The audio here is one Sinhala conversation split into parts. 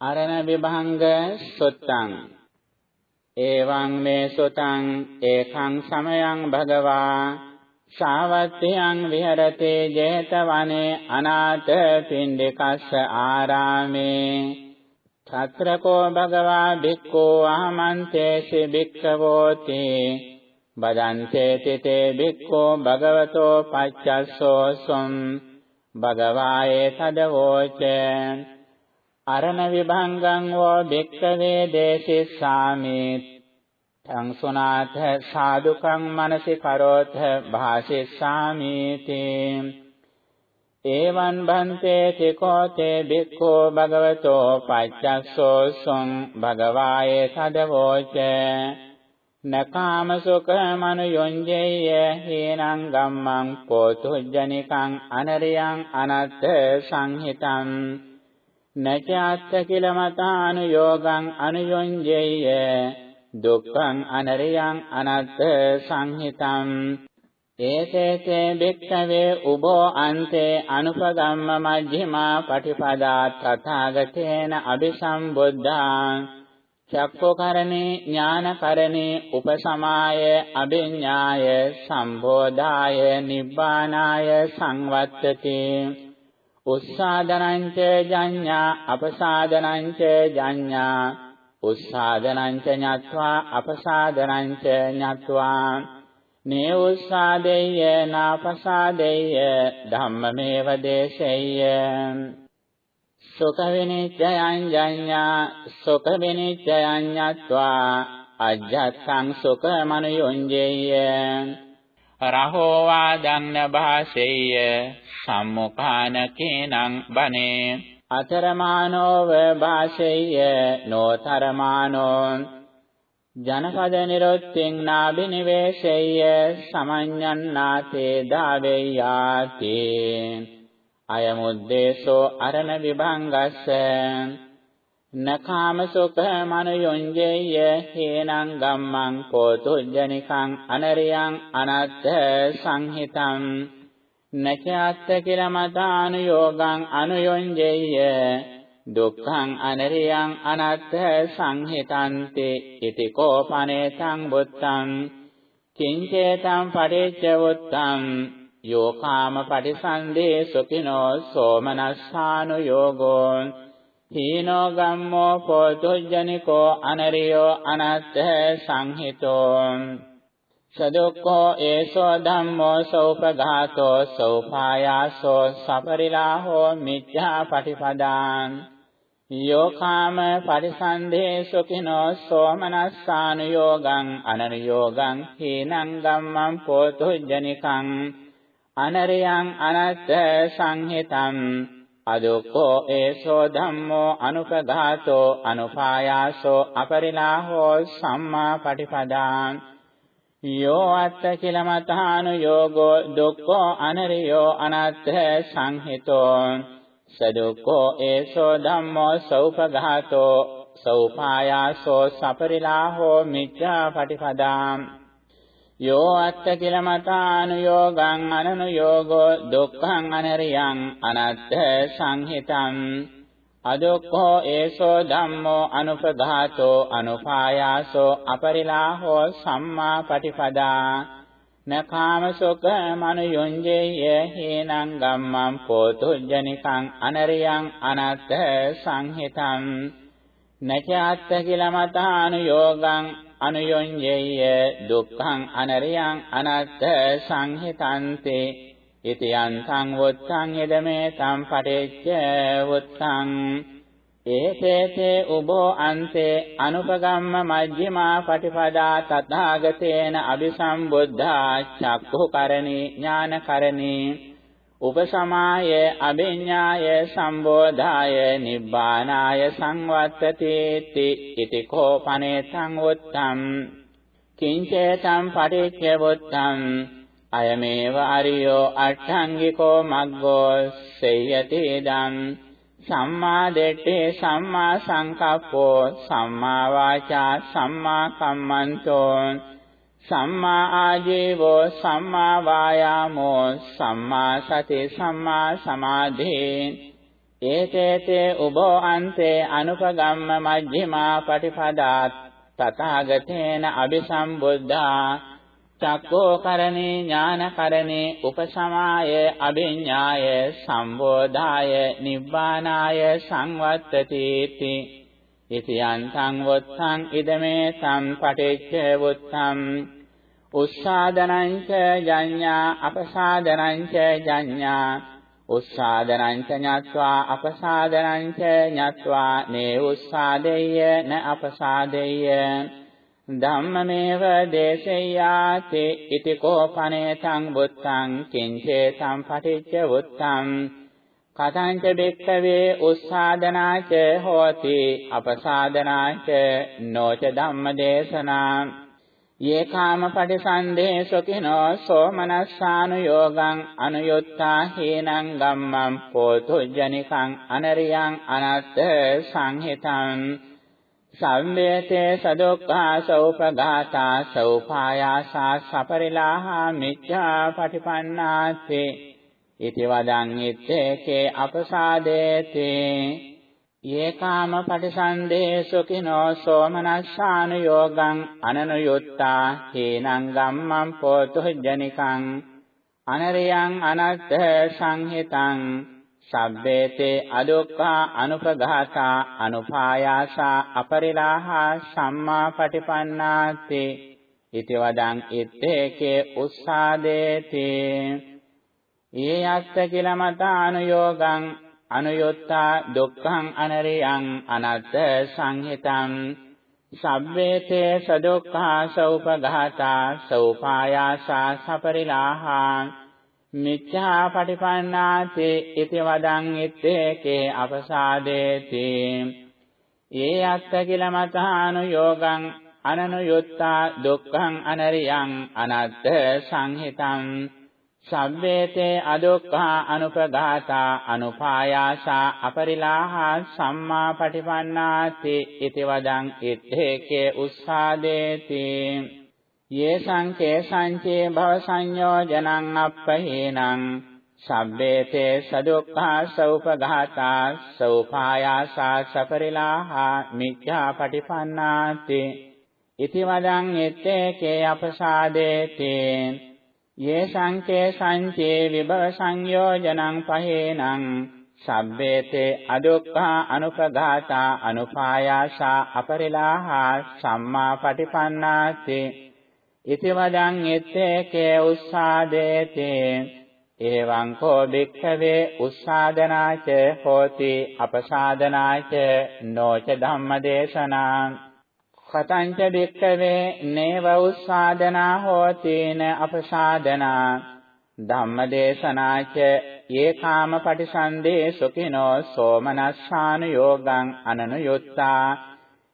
අරණ විභංග සුත්තං. එවං මේ සුතං ඒකං සමයං භගවා. ශාවත්තියං විහෙරති 제තවනේ අනාථ පින්ඩිකස්ස ආරාමේ. ඡත්‍රකෝ භගවා භික්ඛෝ අහමන්තේසි භික්ඛවෝති. බදන්තේ තිතේ භික්ඛෝ භගවතෝ පච්චස්සෝ සොම්. භගවායේ තදවෝච අරණ විභංගං වෝ භික්ඛවේ දේශිස්සාමි තං සුනාත සාදුකං මනසි කරෝත භාසිස්සාමි තේ. එවං බන්තේ තිකෝතේ භික්ඛෝ භගවතෝ පච්චස්සෝ සොං භගවායේ සදවෝච. නකාම සුඛ මනුයොංජේය හේනං ගම්මං පෝතුජ්ජනිකං අනරියං අනත්ථ සංහිතං. නචාත්ත කිල මතානුയോഗං අනුයොංජේය දුක්ඛං අනරියං අනත්ත සංහිතං. ඒතේතේ භික්ඛවේ උබෝ අන්තේ අනුපගම්ම මජ්ක්‍ධිමා පටිපදා තථාගතේන අபிසම්බුද්ධා චක්ඛෝකරණේ ඥානකරණේ උපසමාය අභිඥාය සම්බෝධාය නිබ්බානාය සංවත්තතේ. උස්සාදනං ච ජඤ්ඤා අපසාදනං ච ජඤ්ඤා. උස්සාදනං ච ඤත්වා අපසාදනං ච ඤත්වා. නේ උස්සාදෙය්‍ය නාපසාදෙය්‍ය ධම්මමේව දේශෙය්‍ය. සුඛ විනිච්ඡයං ජඤ්ඤා සුඛ විනිච්ඡයං ඤත්වා. අජ්ජත්සං සුඛ මනුයොංජේය රහෝ වාදන්න භාසෙය්‍ය සම්මුඛානකේනං බනේ. අතරමානෝව භාසෙය්‍ය නොතරමානෝ ජනපද නිරොත්තිං නාබිනිවේශෙය්‍ය සමඤ්ඤන්නාතේ දාවෙය්‍යාති අයමුද්දේශෝ අරණ විභංගස්ස නකාම සුඛ මනයොංජේය හේනං ගම්මං කෝතුජ්ජනිකං අනරියං අනත්ත සංහිතං නචාත්ත කිලමතාන යෝගං අනුයොංජේය දුක්ඛං අනරියං අනත්ත සංහිතන්තේ ඉති කෝපනේතං බුත්තං කිංචේතං පටිච්ච බුත්තං යෝකාම පටිසන්දේ සුඛිනෝ සෝමනස්සානුයෝගෝ හීනෝ ගම්මෝ කෝතුජ්ජනිකෝ අනරියෝ අනත්ථ සංහිතෝ සදුක්ඛෝ ඒසෝ ධම්මෝ සෝපඝාතෝ සෝපායාසෝ සපරිලාහෝ මිච්ඡා පටිපදාං යෝකාම පරිසන්දේ සුඛිනෝ සෝමනස්සානුയോഗං අනරිയോഗං හේනං ධම්මං පෝතුජ්ජනිකං අනරයං අනත්ථ සංහිතං අදුක්ඛෝ ඒසෝ ධම්මෝ අනුපඝාතෝ අනුපායාසෝ අපරිලාහෝ සම්මා පටිපදාං. යෝ අත්ථ කිලමතානු යෝගෝ දුක්ඛෝ අනරියෝ අනත්ථ සංහිතෝ. සදුක්ඛෝ ඒසෝ ධම්මෝ සෞපඝාතෝ සෞපායාසෝ සපරිලාහෝ මිච්ඡා පටිපදාං. යෝ අත්ථ කිල මතානුയോഗං අනනුയോഗෝ දුක්ඛං අනරියං අනත්ථ සංහිතං අදුක්ඛෝ ඒසෝ ධම්මෝ අනුපඝාතෝ අනුපායාසෝ අපරිලාහෝ සම්මා පටිපදා නකාම සුඛ මනුයුංජේය හේනං ගම්මං පෝතුජ්ජනිකං අනරියං අනත්ථ සංහිතං නචාත්ථ කිල මතානුയോഗං අනුයොඤ්ඤේය දුක්ඛං අනරියං අනත්ථ සංහිතන්ති. ඉති යන්තං වොත්තං යදමේ තම් පටිච්ච වොත්තං. ඒතේතේ උබෝ අන්තේ අනුපගම්ම මජ්ක්‍ධිමා පටිපදා තථාගතේන අபிසම්බුද්ධා චක්ඛුකරණී ඥානකරණී. උපසමාය අභිඥාය සම්බෝධාය නිබ්බානාය සංවත්තති ඉති කෝපනේ සංවත්තම්. කිංචේතම් පටිච්ච වුත්තම් අයමේව අරියෝ අට්ඨංගිකෝ මග්ගෝ සේයති දම් සම්මා දිට්ඨි සම්මා සංකප්පෝ සම්මා වාචා සම්මා කම්මන්තෝ. සම්මා ආජීවෝ සම්මා වායාමෝ සම්මා සති සම්මා සමාධි. ඒතේතේ උභෝ අන්තේ අනුපගම්ම මජ්ක්‍ධිමා පටිපදාත් තථාගතේන අபிසම්බුද්ධා. චක්කෝ කරණේ ඥාන කරණේ උපසමාය අභිඥාය සම්බෝධාය නිබ්බානාය සංවත්තති ඉති යන්තං වොත්තං ඉදමේ සම්පටිච්ච වොත්තං උස්සාදනං ච ජඤ්ඤා අපසාදනං ච ජඤ්ඤා. උස්සාදනං ච ඤත්වා අපසාදනං ච ඤත්වා. නේ උස්සාදෙය්‍ය න අපසාදෙය්‍ය. ධම්මමේව දේශයාති ඉති කෝපනේතං බුත්තං කිංචේ සම්පටිච්ච වුත්තං. කතංච බෙක්කවේ උස්සාදනාච හෝති අපසාදනාච නොච ධම්මදේශනා. යේ කාම පටිසන්දේ සොකිනෝ සෝමනස්සානුയോഗං අනුයුත්තා හේනං ගම්මං පෝතුජ්ජනිකං අනරියං අනත්ත සංහිතං සම්මේතේ සදුක්ඛා සෝපඝාතා සෝපායාසා සපරිලාහා මිච්ඡා පටිපන්නාති ඉති වදං ඉත්තේකේ අපසාදේතේ. යේ කාම පටිසන්දේසුකිනෝ සෝමනස්සානුയോഗං අනනුයුත්තා හේනං ගම්මං පෝතුජනිකං අනරියං අනත්ථ සංහිතං සබ්බේතේ අදුක්ඛා අනුපඝාතා අනුපායාසා අපරිලාහා සම්මා පටිපන්නාති ඉතිවදං ඉත්තේකේ උස්සාදේති යේ යත්ත කිලමතානුയോഗං අනුයොත්තා දුක්ඛං අනරියං අනත්ත සංහිතං සබ්බේතේ සදුක්ඛා සෝපඝාතා සෝපායාසා සපරිලාහා මිච්ඡා පටිපන්නාති ඉති වදං ඉත්තේකේ අපසාදේති. ඒ අත්ත කිල මතානුയോഗං අනනුයුත්තා දුක්ඛං අනරියං අනත්ත සංහිතං සබ්බේතේ අදුක්ඛා අනුපඝාතා අනුපායාසා අපරිලාහා සම්මා පටිපන්නාති ඉති වදං ඉත්තේකේ උස්සාදේති. යේ සංකේ සංචේ භව සංයෝජනං අප්පහේනං සබ්බේතේ සදුක්ඛා සෝපඝාතා සෝපායාසා සපරිලාහා මිච්ඡා පටිපන්නාති. ඉති වදං ඉත්තේකේ අපසාදේති. යේ සංකේ සංචේ විභව සංයෝජනං පහේනං සබ්බේතේ අදුක්ඛා අනුපඝාතා අනුපායාසා අපරිලාහා සම්මා පටිපන්නාති ඉති වදං එත්තේකේ උස්සාදේතේ එවං කෝ භික්ඛවේ උස්සාදනාච හෝති අපසාදනාච නොච ධම්මදේශනා කතංච බික්කවේ නේව උස්සාදනා හෝතේන අපසාදනා ධම්මදේශනාච ඒකාම පටිසන්දේ සුඛිනෝ සෝමනස්සානුയോഗං අනනුයුත්තා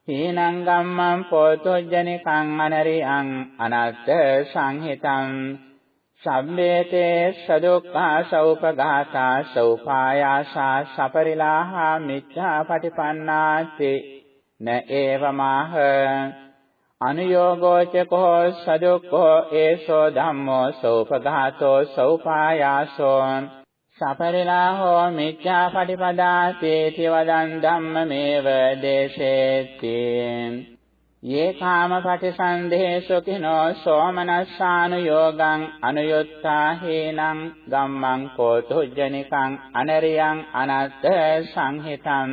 හීනං ගම්මං පෝතොජ්ජනිකං අනරියං අනත්ත සංහිතං සම්මේතේ සදුක්ඛා සෞපඝාතා සෞපායාසා සපරිලාහා මිච්ඡා පටිපන්නාති න ඒවමහ අනුയോഗෝච කෝ සදුක්ඛෝ ඒසෝ ධම්මෝ සෝපඝාතෝ සෝපායාසෝ සපරිලා හෝ මිච්ඡා පටිපදාසේති වදන් ධම්මමේව දේශේති යේ කාම පටිසන්ධේසු කිනෝ සෝමනස්සානුയോഗං අනුයුත්තා හේනං ගම්මං කෝතුජ්ජනිකං අනරියං අනත්ත සංහිතං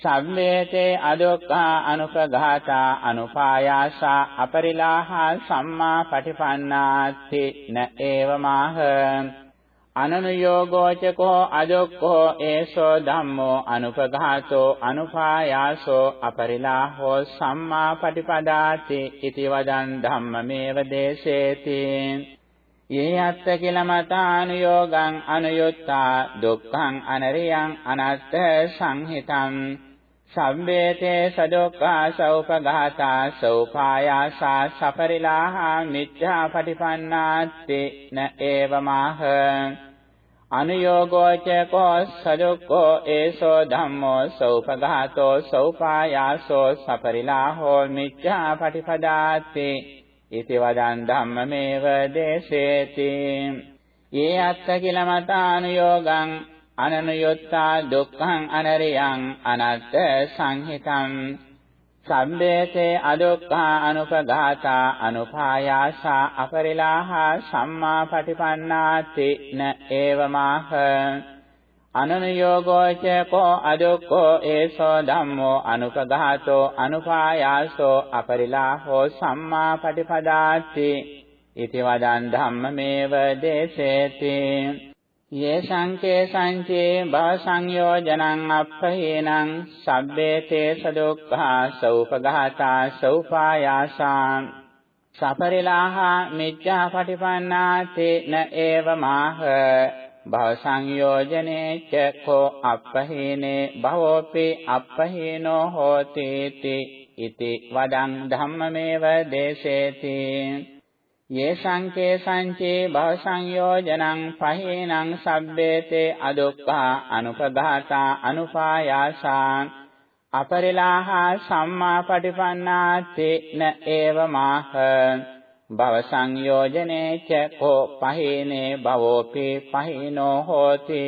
සම්වේතේ අදොක්ඛා අනුපඝාතා අනුපායාසා අපරිලාහා සම්මා පටිපන්නාති න ඒවමාහ. අනනුയോഗෝචකෝ අදොක්ඛෝ ඒසෝ ධම්මෝ අනුපඝාතෝ අනුපායාසෝ අපරිලාහෝ සම්මා පටිපදාති इति වදන් ධම්මමේව දේසේති. යේ අත්ත කිලමතානුയോഗං අනුයුත්තා දුක්ඛං අනරියං අනත්ථ සංහිතං සම්බේතේ සදෝක්ඛා සෝපඝාතා සෝපායාසා සපරිලාහා නිච්ඡා පටිපන්නාත්තේ න ඒවමාහ. අනුയോഗෝච කෝ සදෝක්ඛෝ ඒසෝ ධම්මෝ සෝපඝාතෝ සෝපායාසෝ සපරිලාහෝ නිච්ඡා පටිපදාත්තේ. ඉති වදන් ධම්මමේව දේශේති යේ අත්ථ කිලමතානුയോഗං අනනුයොත්තා දුක්ඛං අනරියං අනත්ත සංහිතං. සම්බේතේ අදුක්ඛා අනුපඝාතා අනුපායාසා අපරිලාහා සම්මා පටිපන්නාති න ඒවමාහ. අනනුയോഗෝ ච කෝ අදුක්ඛෝ ඒසෝ ධම්මෝ අනුපඝාතෝ අනුපායාසෝ අපරිලාහෝ සම්මා පටිපදාති. ඉති වදන් ධම්මමේව දේශේති යේ සංකේ සංචේ භව සංයෝජනං අප්පහේනං සබ්බේ තේස දුක්ඛා සෝපඝාතා සෝපායාසා සපරිලාහා මිච්ඡා පටිපන්නාති න ඒව මාහ භව සංයෝජනේ ච කෝ අප්පහේනේ භවෝපි අප්පහේනෝ හෝති ඉති වදං ධම්මමේව දේශේති යේ සංකේ සංචේ භව සංයෝජනං පහේනං සබ්බේතේ අදුක්ඛා අනුපඝාතා අනුපායාසා අපරිලාහා සම්මා පටිපන්නාති න ඒව මාහ භව සංයෝජනේ ච කෝ පහේනේ භවෝපි පහිනෝ හෝති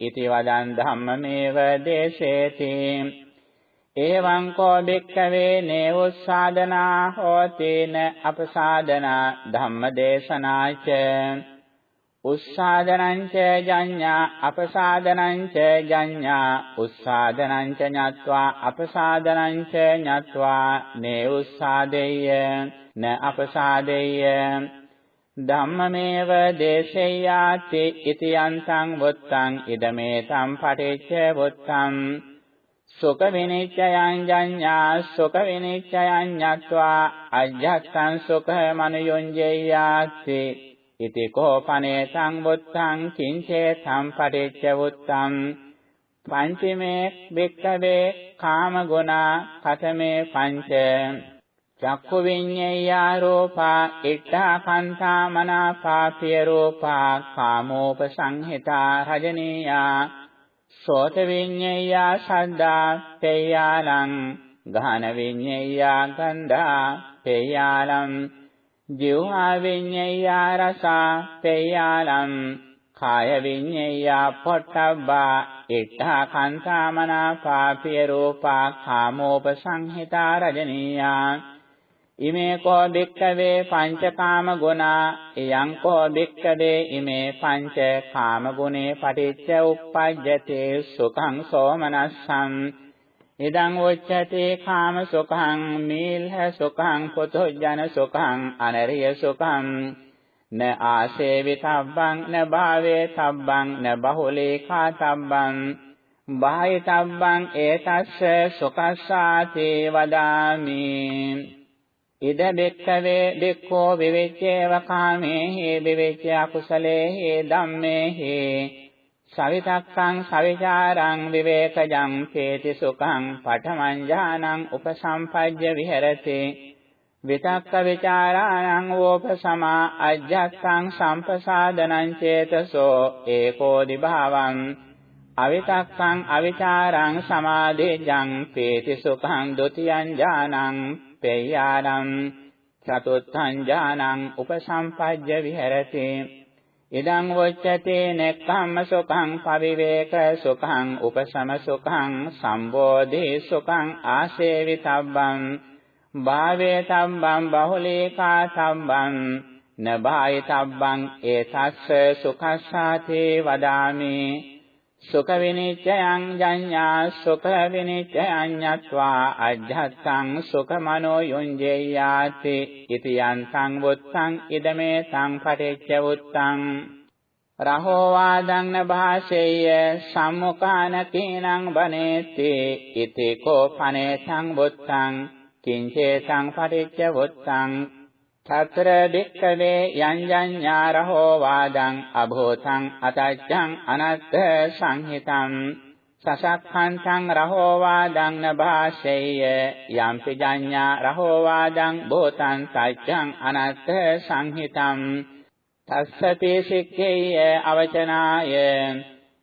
ඉති වදන් ධම්මමේව දේශේති එවං කෝ භික්ඛවේ නේ උස්සාදනා හෝතේන අපසාදනා ධම්මදේශනාච උස්සාදනං ච ජඤ්ඤා අපසාදනං ච ජඤ්ඤා උස්සාදනං ච ඤත්වා අපසාදනං ච ඤත්වා නේ උස්සාදෙය්‍ය න අපසාදෙය්‍ය ධම්මමේව දේශේයාති ඉති යන්තං වුත්තං ඉදමේ තම් පටිච්ච වුත්තං සුඛ විනිච්ඡයං ජඤ්ඤා සුඛ විනිච්ඡයං ඤත්වා අජ්ජත්තං සුඛ මනුයොංජේයාති ඉති කෝපනේ සංවුත්තං කිංචේ සම්පටිච්ච වුත්තං පංචමේ වික්ඛවේ කාම ගුණා කතමේ පංච. චක්ඛු විඤ්ඤයා රූපා ඉත්තා කන්තා මනාපා පිය රූපා කාමෝපසංහිතා රජනීයා. සෝත විඤ්ඤයා ශද්ධා පේයාලං ගාන විඤ්ඤයා ගන්ධා පේයාලං ජීවහා විඤ්ඤයා රසා පේයාලං කාය විඤ්ඤයා පොට්ටබ්බා ඉත්තා කන්තාමනා පාපිය රූපා කාමෝපසංහිතා රජනීයා ඉමේ කෝ භික්ඛවේ පංචකාම ගුණා යං කෝ භික්ඛවේ ඉමේ පංච කාම ගුණේ පටිච්ච උප්පජ්ජතේ සුඛං සෝමනස්සං। ඉදං උච්චතේ කාම සුඛං මීල්හ සුඛං පුතුජන සුඛං අනරිය සුඛං। න ආසේවිතබ්බං න භාවේ තබ්බං න බහුලේ කාතබ්බං බාහිතබ්බං ඒතස්ස සුඛස්සාතේ වදාමි। ඉද බෙක්කවේ බෙක්කෝ විවිච්ඡේව කාමේහි විවිච්ඡ අකුසලේහි ධම්මේහි සවිතක්කං සවිචාරං විවේකජං චේති සුඛං පඨමං ඥානං උපසම්පජ්ජ විහෙරති විතක්ක විචාරාණං වෝපසමා අජ්ජත්සං සම්පසාදනං චේතසෝ ඒකෝදි භාවං අවිතක්කං අවිචාරං සමාදේජං පේති සුඛං ဒ ුතියං ඥානං පේයානම් චතුත්ථං ඥානං උපසම්පජ්ජ විහෙරති. ඉදං වොච්චතේ නෙක්ඛම්ම සුඛං පවිවේක සුඛං උපසම සුඛං සම්බෝධි සුඛං ආසේවිතබ්බං භාවේතබ්බං බහුලීකා සම්බං නබායිතබ්බං ඒතස්ස සුඛස්සාතේ වදාමි. සුඛ විනිච්ඡයං ජඤ්ඤා සුඛ විනිච්ඡයං ඤත්වා අජ්ජත්තං සුඛමනෝ යුඤ්ජේයාති ඉති යන්තං වුත්තං ඉදමේ සංපටිච්ච වුත්තං රහෝ වාදං නභාසෙය්‍ය සම්මුඛාන කීනං බනේති ඉති කෝපනේ සංවුත්තං කිංචේ සංපටිච්ච වුත්තං తත්‍ර භික්ඛවේ යඤ්ඤඤ්ඤාරහෝ වාදං අභෝතං අතච්ඡං අනත්ථ සංහිතං සසක්ඛන්තං රහෝ වාදං නභාසෙය්‍ය යම්පි ජඤ්ඤා රහෝ වාදං භෝතං සච්ඡං අනත්ථ සංහිතං තස්සති සික්ඛේය අවචනාය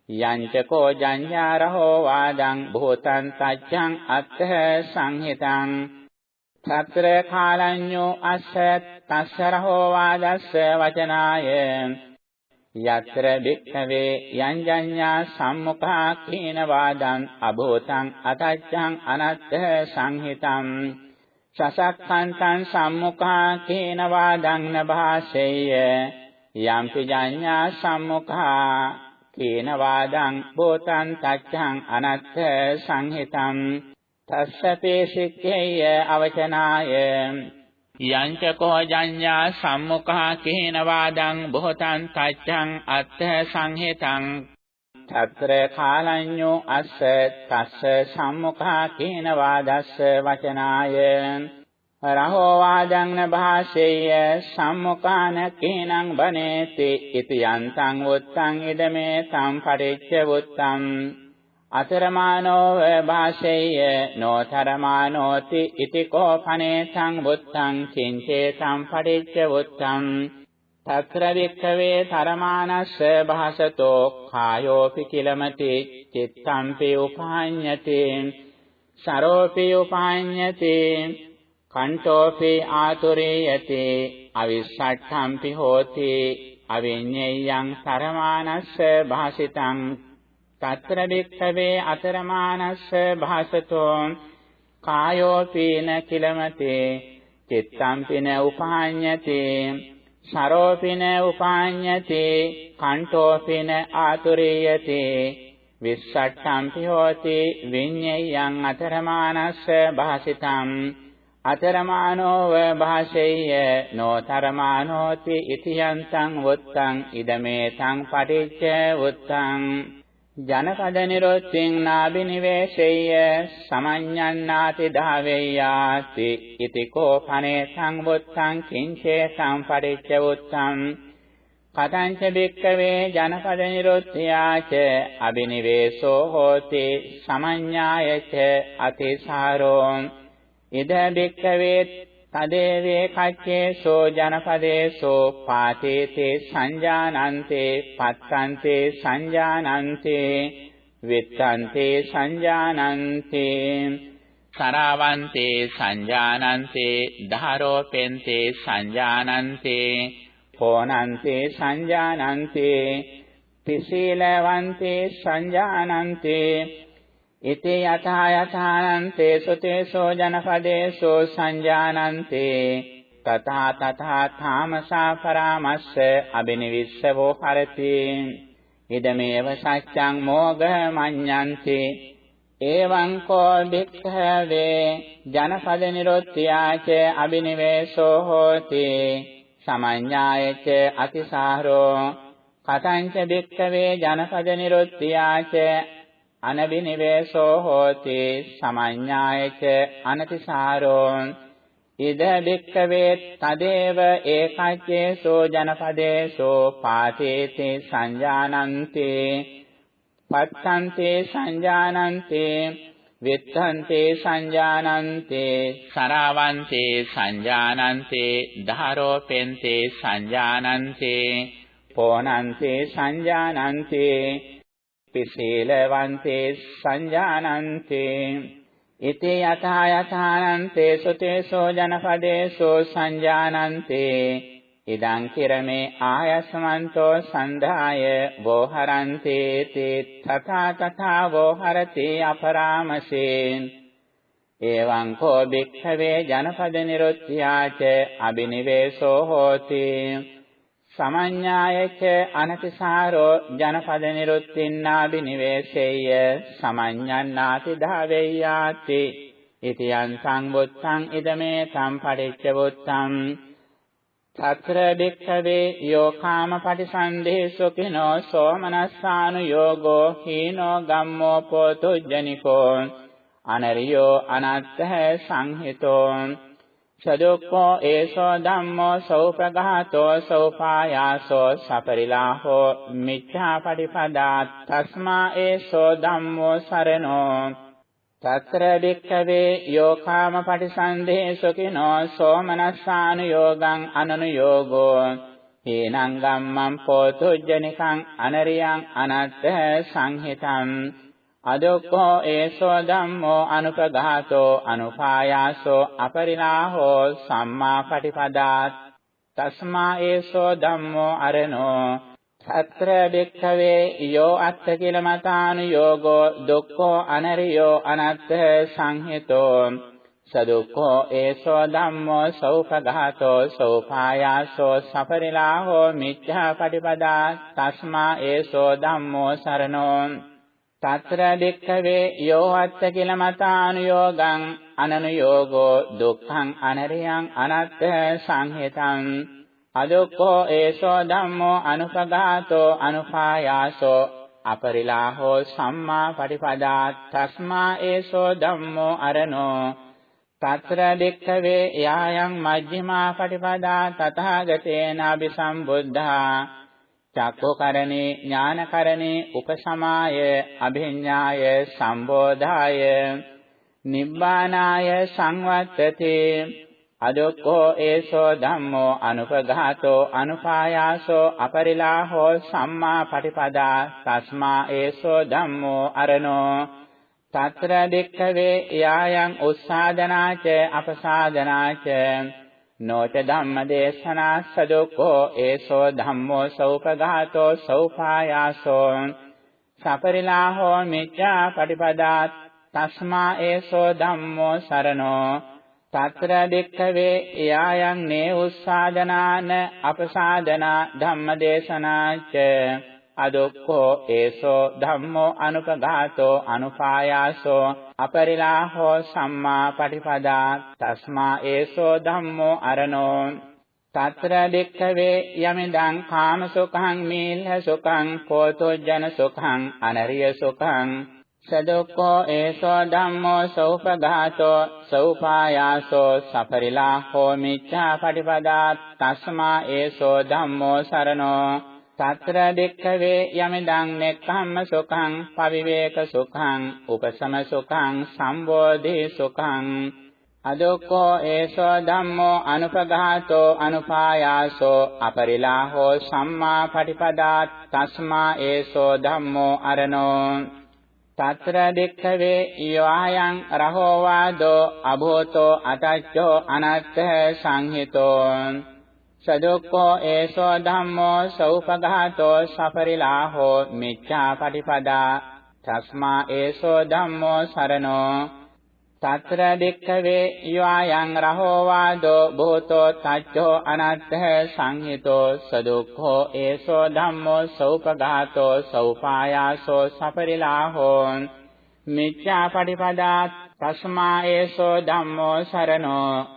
යංච කෝ ජඤ්ඤා රහෝ වාදං භෝතං සච්ඡං අත්ථ සංහිතං తත්‍ර කාලඤ්ඤෝ අස්ස තස්සරහෝ වාදස්ස වචනාය යත්‍ර භික්ඛවේ යංජඤ්ඤා සම්මුඛා කීන වාදං අභූතං අතච්ඡං අනත්ථ සංහිතං සසක්ඛන්තං සම්මුඛා කීන වාදං නභාසෙය්‍ය යම්පි ජඤ්ඤා සම්මුඛා කීන වාදං භූතං තච්ඡං අනත්ථ සංහිතං තස්සපේ සික්ඛේය අවචනාය යංච කෝ ජඤ්ඤා සම්මුඛා කේන වාදං බොහෝතං තච්ඡං අත්ථ සංහෙතං తත්‍ර කාලඤ්ඤෝ අස්ස තස්ස සම්මුඛා කේන වාදස්ස වචනාය රහෝ වාදං න භාෂේය සම්මුඛාන කේනං බනේති ඉති යන්තං උත්තං ඉදමේ සම්පරිච්ඡ උත්තං අතරමානෝ භාෂේය නොතරමානෝති ඉති කෝපනේ සංබුත්තං කිංචේ සම්පටිච්ච උත්තං තත්‍ර වික්ඛවේ තරමානස්ස භාසතෝ කායෝපි කිලමති චිත්තම්පි උපාඤ්ඤති සරෝපි උපාඤ්ඤති කණ්ඨෝපි ආතුරේයති අවිස්සට්ඨම්පි හෝති අවිඤ්ඤයං තරමානස්ස භාසිතං తත්‍ර භික්ඛවේ අතරමානස්ස භාසතෝ කායෝ පීන කිලමතේ චිත්තම් පින උපාඤ්ඤති සරෝ පින උපාඤ්ඤති කණ්ඨෝ පින ආතුරියති විස්සට්ඨම් පිහෝති විඤ්ඤයං අතරමානස්ස භාසිතං අතරමානෝව භාෂෙය්‍ය නොතරමානෝති ඉතියන්තං වුත්තං ඉදමේ තං පටිච්ච වුත්තං ජනපද නිරොත්තිං නාබි නිවේශේය සමඤ්ඤන්නාති ධාවේයාති ඉති කෝ පනේ සංවුත්තං කිංචේ සම්පරිච්ඡ උත්තං කතංච බික්කවේ ජනපද නිරොත්ත්‍යාච අබිනිවේසෝ හෝති සමඤ්ඤායච අතිසාරෝ ඉද බික්කවේ තදේවේ කච්චේසෝ ජනපදේසෝ පාතේතේ සංජානන්තේ පත්තන්තේ සංජානන්තේ විත්තන්තේ සංජානන්තේ සරවන්තේ සංජානන්තේ ධාරෝපෙන්තේ සංජානන්තේ පෝනන්තේ සංජානන්තේ පිසීලවන්තේ සංජානන්තේ ඉති යථා යථානන්තේ සුතේසෝ ජනපදේසෝ සංජානන්තේ තථා තථා ථාමසා පරාමස්ස අබිනිවිස්සවෝ හරති ඉදමේව සත්‍යං මෝඝ මඤ්ඤන්ති එවං කෝ භික්ඛවේ ජනපද නිරොත්ත්‍යාච අබිනිවේසෝ හෝති සමඤ්ඤායච අතිසාරෝ කතංච භික්ඛවේ ජනපද නිරොත්ත්‍යාච අනබිනිවේසෝ හෝති සමඤ්ඤායච අනතිසාරෝ. ඉද බික්කවේ තදේව ඒකච්චේසෝ ජනපදේසෝ පාතේති සංජානන්ති. පත්තන්ති සංජානන්ති විත්තන්ති සංජානන්ති සරවන්ති සංජානන්ති ධාරෝපෙන්ති සංජානන්ති පෝනන්ති සංජානන්ති පිසීලවන්තේ සංජානන්තේ. ඉති යථා යථානන්තේ සුතේසෝ ජනපදේසෝ සංජානන්තේ. ඉදං කිරමේ ආයස්මන්තෝ සන්ධාය වෝහරන්තේ තේ තථා තථා වෝහරති අපරාමසේන් එවං කෝ භික්ඛවේ ජනපද නිරුත්ත්‍යාච අබිනිවේසෝ හෝති. සමඤ්ඤායච අනතිසාරෝ ජනපද නිරුත්තින්නාබි නිවේශේය සමඤ්ඤන්නාති ධාවේයාති. ඉති යං සංවුත්තං ඉදමේ සම්පටිච්ච වුත්තං. తත්‍ර භික්ඛවේ යෝකාම පටිසන්ධේසු කිනෝ සෝමනස්සානු යෝගෝ හීනෝ ගම්මෝ පොතුජ්ජනිකෝ අනරියෝ අනත්තහ සංහිතෝ. සදුක්ඛෝ ඒසෝ ධම්මෝ සෝපගතෝ සෝපායාසෝ සපරිලාහෝ මිච්ඡාපටිපදා තස්මා ඒසෝ ධම්මෝ සරණෝ තත්‍ර වික්ඛවේ යෝකාම පටිසන්ධේ සුඛිනෝ සෝමනස්සානුയോഗං අනනුയോഗෝ හේනං ගම්මං පෝතුජ්ජනිකං අනරියං අනත්ථ සංහිතං අදොක්ඛෝ ඒසෝ ධම්මෝ අනුපඝාතෝ අනුපායාසෝ අපරිණාහෝ සම්මා පටිපදාත් තස්මා ඒසෝ ධම්මෝ අරණෝ අත්‍ර බික්ඛවේ යෝ අත්ථ කිල මතානුയോഗෝ දුක්ඛෝ අනරියෝ අනත්ථ සංහිතෝ සදුක්ඛෝ ඒසෝ ධම්මෝ සෝපඝාතෝ සෝපායාසෝ සපරිලාහෝ මිච්ඡාපටිපදා තස්මා ඒසෝ ධම්මෝ සරණෝ తత్ర භික්ඛවේ යෝ අත්ථ කිල මතානුയോഗං අනනුയോഗෝ දුක්ඛං අනරියං අනත්ථ සංහිතං අදුක්ඛෝ ඒසෝ ධම්මෝ අනුපඝාතෝ අනුපායාසෝ අපරිලාහෝ සම්මා පටිපදා තස්මා ඒසෝ ධම්මෝ අරණෝ තත්‍ර භික්ඛවේ යායන් මජ්ක්‍ධිමා පටිපදා තථාගතේන අபிසම්බුද්ධා චක්කෝකරණේ ඥානකරණේ උපසමාය අභිඥාය සම්බෝධාය නිබ්බානාය සංවත්තති අදුක්ඛෝ ඒසෝ ධම්මෝ අනුපඝාතෝ අනුපායාසෝ අපරිලාහෝ සම්මා පටිපදා තස්මා ඒසෝ ධම්මෝ අරනෝ తත්‍ර දෙක්ඛවේ යායන් උස්සාදනාච අපසාදනාච. නොච ධම්මදේශනා සදුක්ඛෝ ඒසෝ ධම්මෝ සෞපඝාතෝ සෞපායාසෝ සපරිලාහෝ මිච්ඡා පටිපදා තස්මා ඒසෝ ධම්මෝ සරණෝ తත්‍ර දෙක්ඛවේ යායන් නේ උස්සාදනාන අපසාදනා ධම්මදේශනාච අදුක්ඛෝ ඒසෝ ධම්මෝ අනුපඝාතෝ අනුපායාසෝ අපරිලාහෝ සම්මා පටිපදා තස්මා ඒසෝ ධම්මෝ අරනෝ తත්‍ර දෙක්ඛවේ යමිදං කාම සුඛං මීල්හ සුඛං කෝතොජ්ජන සුඛං අනරිය සුඛං සදුක්ඛෝ ඒසෝ ධම්මෝ සෞපඝාතෝ සෞපායාසෝ සපරිලාහෝ මිච්ඡා පටිපදා තස්මා ඒසෝ ධම්මෝ සරණෝ తත්‍ර දෙක්ඛවේ යමිදං නෙක්ඛම්ම සුඛං පවිවේක සුඛං උපසම සුඛං සම්බෝධි සුඛං. අදුක්ඛෝ ඒසෝ ධම්මෝ අනුපඝාතෝ අනුපායාසෝ අපරිලාහෝ සම්මා පටිපදා තස්මා ඒසෝ ධම්මෝ අරනෝ తත්‍ර දෙක්ඛවේ යවායන් රහෝ වාදෝ අභෝතෝ අතච්චෝ අනත්ථ සංහිතෝ. සදුක්ඛෝ ඒසෝ ධම්මෝ සෞපඝාතෝ සපරිලාහෝ මිච්ඡා පටිපදා තස්මා ඒසෝ ධම්මෝ සරණෝ తත්‍ර දික්ඛවේ යයන් රහෝ වාදෝ භූතෝ තච්ඡෝ අනත්ථ සංහිතෝ සදුක්ඛෝ ඒසෝ ධම්මෝ සෞපඝාතෝ සෞපායාසෝ සපරිලාහෝ මිච්ඡා පටිපදා තස්මා ඒසෝ ධම්මෝ සරණෝ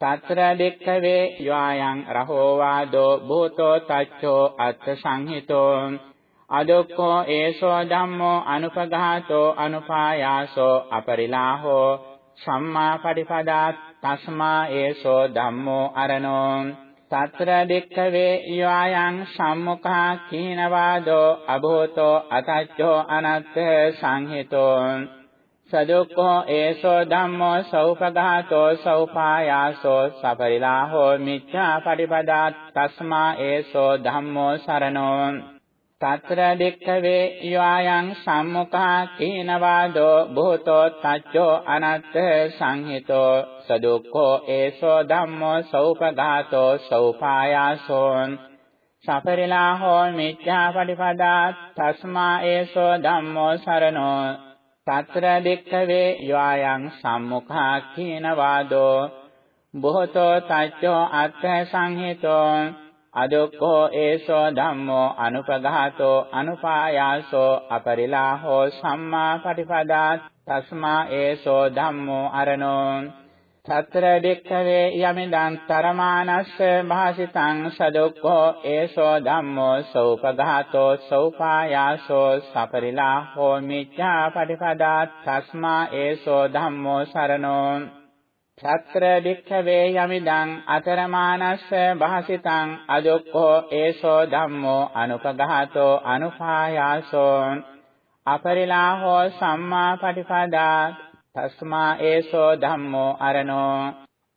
తත්‍ර දෙක්ඛවේ යයන් රහෝ වාදෝ භූතෝ තච්ඡෝ අත්ථ සංහිතෝ අදුක්ඛෝ ඒසෝ ධම්මෝ අනුපඝාතෝ අනුපායාසෝ අපරිලාහෝ සම්මා පටිපදා තස්මා ඒසෝ ධම්මෝ අරනෝ తත්‍ර දෙක්ඛවේ යයන් සම්මුඛා කීනවාදෝ අභූතෝ අතච්ඡෝ අනත්ථ සංහිතෝ සදුක්ඛෝ ඒසෝ ධම්මෝ සෞපඝාතෝ සෞපායාසෝ සපරිලාහෝ මිච්ඡා පටිපදා තස්මා ඒසෝ ධම්මෝ සරණෝ. తත්‍ර දෙක්ඛවේ යයන් සම්මුඛා කීනවාදෝ භූතෝ තච්චෝ අනත්ථ සංහිතෝ සදුක්ඛෝ ඒසෝ ධම්මෝ සෞපඝාතෝ සෞපායාසෝ සපරිලාහෝ මිච්ඡා පටිපදා තස්මා ඒසෝ ධම්මෝ සරණෝ. తත්‍ර දෙක්ඛවේ යයන් සම්මුඛා කීන වාදෝ බොහෝතෝ තච්චෝ අත්ථ සංහිතෝ අදුක්ඛෝ ඒසෝ ධම්මෝ අනුපඝාතෝ අනුපායාසෝ අපරිලාහෝ සම්මා පටිපදා තස්මා ඒසෝ ධම්මෝ අරනෝ తත්‍ර දෙක්ඛවේ යමිදං තරමානස්ස භාසිතං සදුක්ඛෝ ඒසෝ ධම්මෝ සෝපඝාතෝ සෝපායාසෝ සපරිලාහෝ මිච්ඡා පටිපදා තස්මා ඒසෝ ධම්මෝ සරණෝ. తත්‍ර දෙක්ඛවේ යමිදං අතරමානස්ස භාසිතං අදුක්ඛෝ ඒසෝ ධම්මෝ අනුපඝාතෝ අනුපායාසෝ. අපරිලාහෝ සම්මා පටිපදා තස්මා ඒසෝ ධම්මෝ අරණෝ.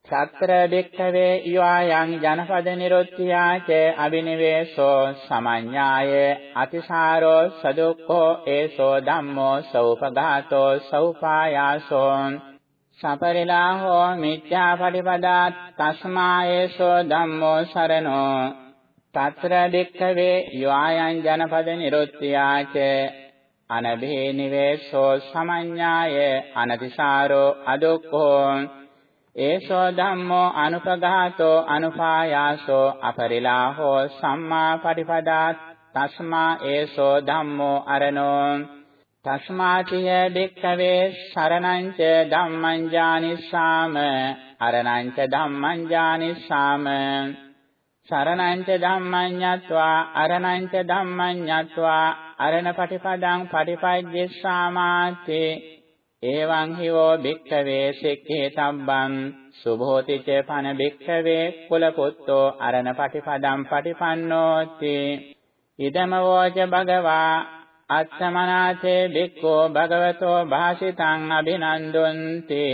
සත්‍ර භික්ඛවේ ඊවායන් ජනපද නිරුත්ත්‍යාච අබිනවේසෝ සමඤ්ඤාය අතිසාරෝ සදුක්ඛෝ ඒසෝ ධම්මෝ සෞපඝාතෝ සෞපායාසෝ. සපරිලා හෝ මිත්‍යා පටිපදා තස්මා ඒසෝ ධම්මෝ සරණෝ. తత్ర దిక్కవే యువాయం జనపద నిరుత్యాచ අනභේ නිවේසෝ සමඤ්ඤාය අනතිසාරෝ අදුක්ඛෝ ඒසෝ ධම්මෝ අනුපඝාතෝ අනුපායාසෝ අපරිලාහෝ සම්මා පටිපදා තස්මා ඒසෝ ධම්මෝ අරණෝ තස්මාතිය බික්ඛවේ සරණං ච ධම්මං ඥානිස්සාම අරණං ච ධම්මං ඥානිස්සාම සරණං ච ධම්මං ඤත්වා අරණං ච ධම්මං ඤත්වා අරණ පටිපදං පටිපජ්ජස්සාමාති එවං හිවෝ භික්ඛවේ සික්ඛේ තබ්බං සුභෝති ච පන භික්ඛවේ කුල පුත්තෝ අරණ පටිපදං පටිපන්නෝති ඉදම වෝච භගවා අත්තමනාතේ භික්ඛෝ භගවතෝ භාසිතං අභිනන්දුන්ති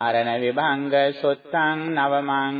අරණ විභංග සුත්තං නවමං